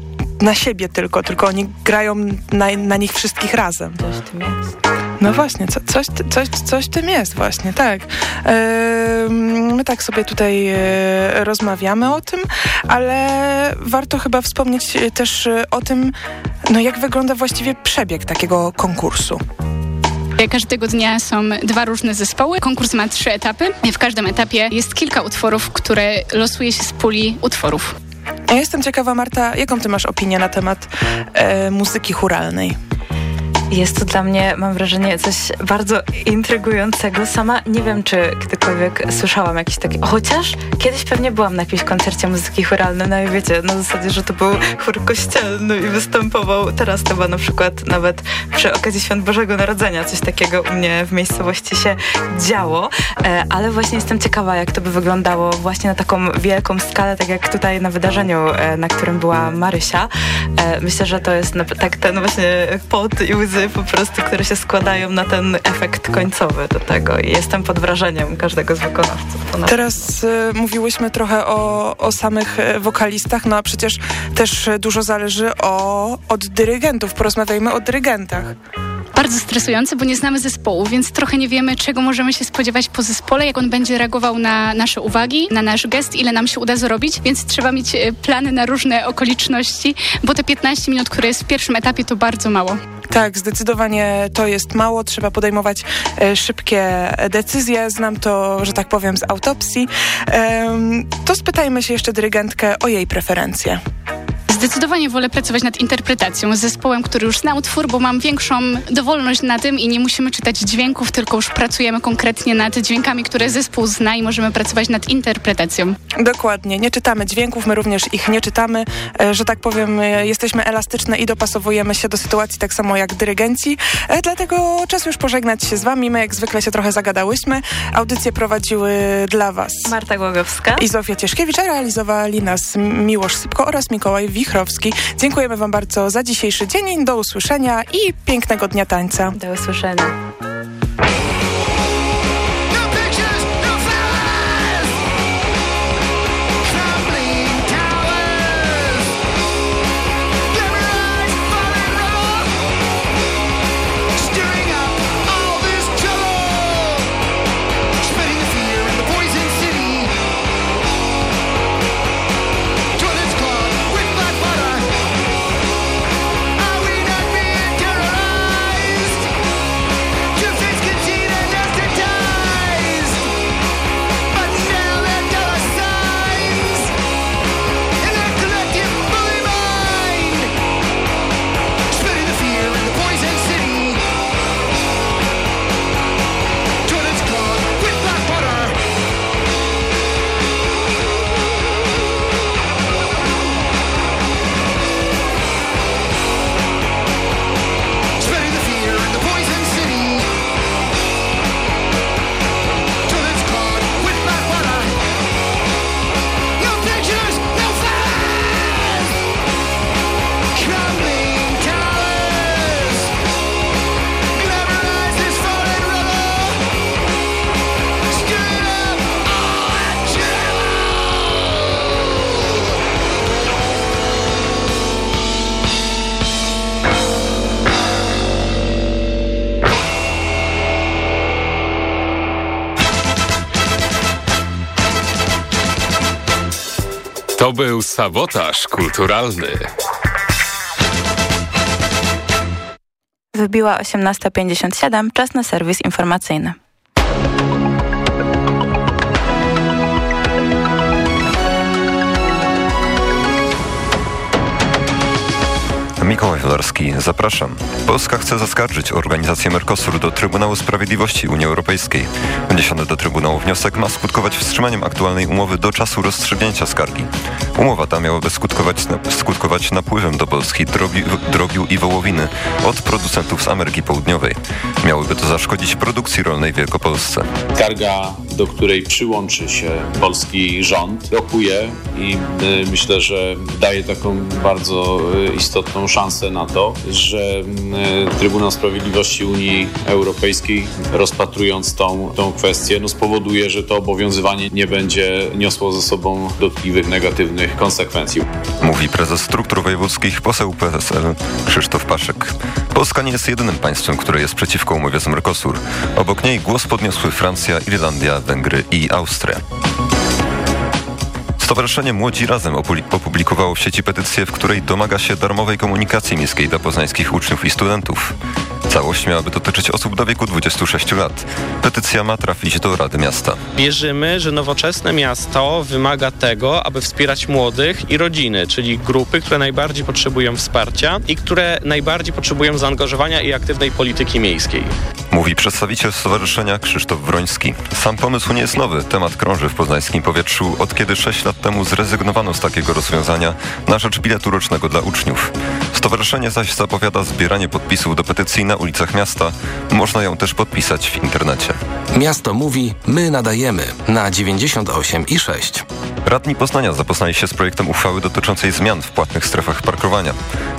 na siebie tylko, tylko oni grają na, na nich wszystkich razem. Coś w tym jest. No właśnie, co, coś, coś, coś tym jest właśnie, tak. E, my tak sobie tutaj e, rozmawiamy o tym, ale warto chyba wspomnieć e, też o tym, no jak wygląda właściwie przebieg takiego konkursu. Każdego dnia są dwa różne zespoły. Konkurs ma trzy etapy. W każdym etapie jest kilka utworów, które losuje się z puli utworów. Ja jestem ciekawa, Marta, jaką ty masz opinię na temat e, muzyki churalnej? Jest to dla mnie, mam wrażenie, coś bardzo intrygującego. Sama nie wiem, czy kiedykolwiek słyszałam jakiś taki... Chociaż kiedyś pewnie byłam na jakimś koncercie muzyki churalnej, no i wiecie, na zasadzie, że to był chór kościelny i występował teraz chyba na przykład nawet przy okazji Świąt Bożego Narodzenia. Coś takiego u mnie w miejscowości się działo. E, ale właśnie jestem ciekawa, jak to by wyglądało właśnie na taką wielką skalę, tak jak tutaj na wydarzeniu, e, na którym była Marysia. E, myślę, że to jest tak ten właśnie pot i łzy po prostu, które się składają na ten efekt końcowy do tego i jestem pod wrażeniem każdego z wykonawców. Teraz e, mówiłyśmy trochę o, o samych e, wokalistach, no a przecież też e, dużo zależy o, od dyrygentów. Porozmawiajmy o dyrygentach. Bardzo stresujące, bo nie znamy zespołu, więc trochę nie wiemy, czego możemy się spodziewać po zespole, jak on będzie reagował na nasze uwagi, na nasz gest, ile nam się uda zrobić, więc trzeba mieć e, plany na różne okoliczności, bo te 15 minut, które jest w pierwszym etapie, to bardzo mało. Tak, zdecydowanie to jest mało. Trzeba podejmować e, szybkie decyzje. Znam to, że tak powiem, z autopsji. To spytajmy się jeszcze dyrygentkę o jej preferencje. Zdecydowanie wolę pracować nad interpretacją z zespołem, który już zna utwór, bo mam większą dowolność na tym i nie musimy czytać dźwięków, tylko już pracujemy konkretnie nad dźwiękami, które zespół zna i możemy pracować nad interpretacją. Dokładnie. Nie czytamy dźwięków, my również ich nie czytamy. E, że tak powiem, e, jesteśmy elastyczne i dopasowujemy się do sytuacji tak samo jak dyrygenci. E, dlatego czas już pożegnać się z wami. My jak zwykle się trochę zagadałyśmy. Audycje prowadziły dla was Marta Głogowska i Zofia Cieszkiewicz, a realizowali nas Miłosz Sypko oraz Mikołaj Dziękujemy wam bardzo za dzisiejszy dzień. Do usłyszenia i pięknego dnia tańca. Do usłyszenia. Sabotaż kulturalny. Wybiła 18.57, czas na serwis informacyjny. Mikołaj Wolarski, zapraszam. Polska chce zaskarżyć organizację Mercosur do Trybunału Sprawiedliwości Unii Europejskiej. Wniesiony do Trybunału wniosek ma skutkować wstrzymaniem aktualnej umowy do czasu rozstrzygnięcia skargi. Umowa ta miałaby skutkować, skutkować napływem do Polski drogi, drobiu i wołowiny od producentów z Ameryki Południowej. Miałyby to zaszkodzić produkcji rolnej w Wielkopolsce. Skarga, do której przyłączy się polski rząd, rokuje i y, myślę, że daje taką bardzo y, istotną szansę na to, że y, Trybunał Sprawiedliwości Unii Europejskiej rozpatrując tą, tą kwestię no spowoduje, że to obowiązywanie nie będzie niosło ze sobą dotkliwych negatywnych konsekwencji. Mówi prezes struktur wojewódzkich poseł PSL Krzysztof Paszek. Polska nie jest jedynym państwem, które jest przeciwko umowie z Mercosur. Obok niej głos podniosły Francja, Irlandia, Węgry i Austria. Stowarzyszenie Młodzi Razem opublikowało w sieci petycję, w której domaga się darmowej komunikacji miejskiej dla poznańskich uczniów i studentów. Całość miałaby dotyczyć osób do wieku 26 lat. Petycja ma trafić do Rady Miasta. Wierzymy, że nowoczesne miasto wymaga tego, aby wspierać młodych i rodziny, czyli grupy, które najbardziej potrzebują wsparcia i które najbardziej potrzebują zaangażowania i aktywnej polityki miejskiej. Mówi przedstawiciel stowarzyszenia Krzysztof Wroński. Sam pomysł nie jest nowy. Temat krąży w poznańskim powietrzu, od kiedy 6 lat temu zrezygnowano z takiego rozwiązania na rzecz biletu rocznego dla uczniów. Stowarzyszenie zaś zapowiada zbieranie podpisów do petycji na ulicach miasta. Można ją też podpisać w internecie. Miasto mówi, my nadajemy na 98 i 6. Radni Poznania zapoznali się z projektem uchwały dotyczącej zmian w płatnych strefach parkowania.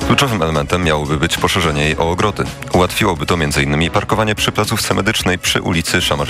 Kluczowym elementem miałoby być poszerzenie jej o ogrody. Ułatwiłoby to m.in. parkowanie przy placówce medycznej przy ulicy Szamarz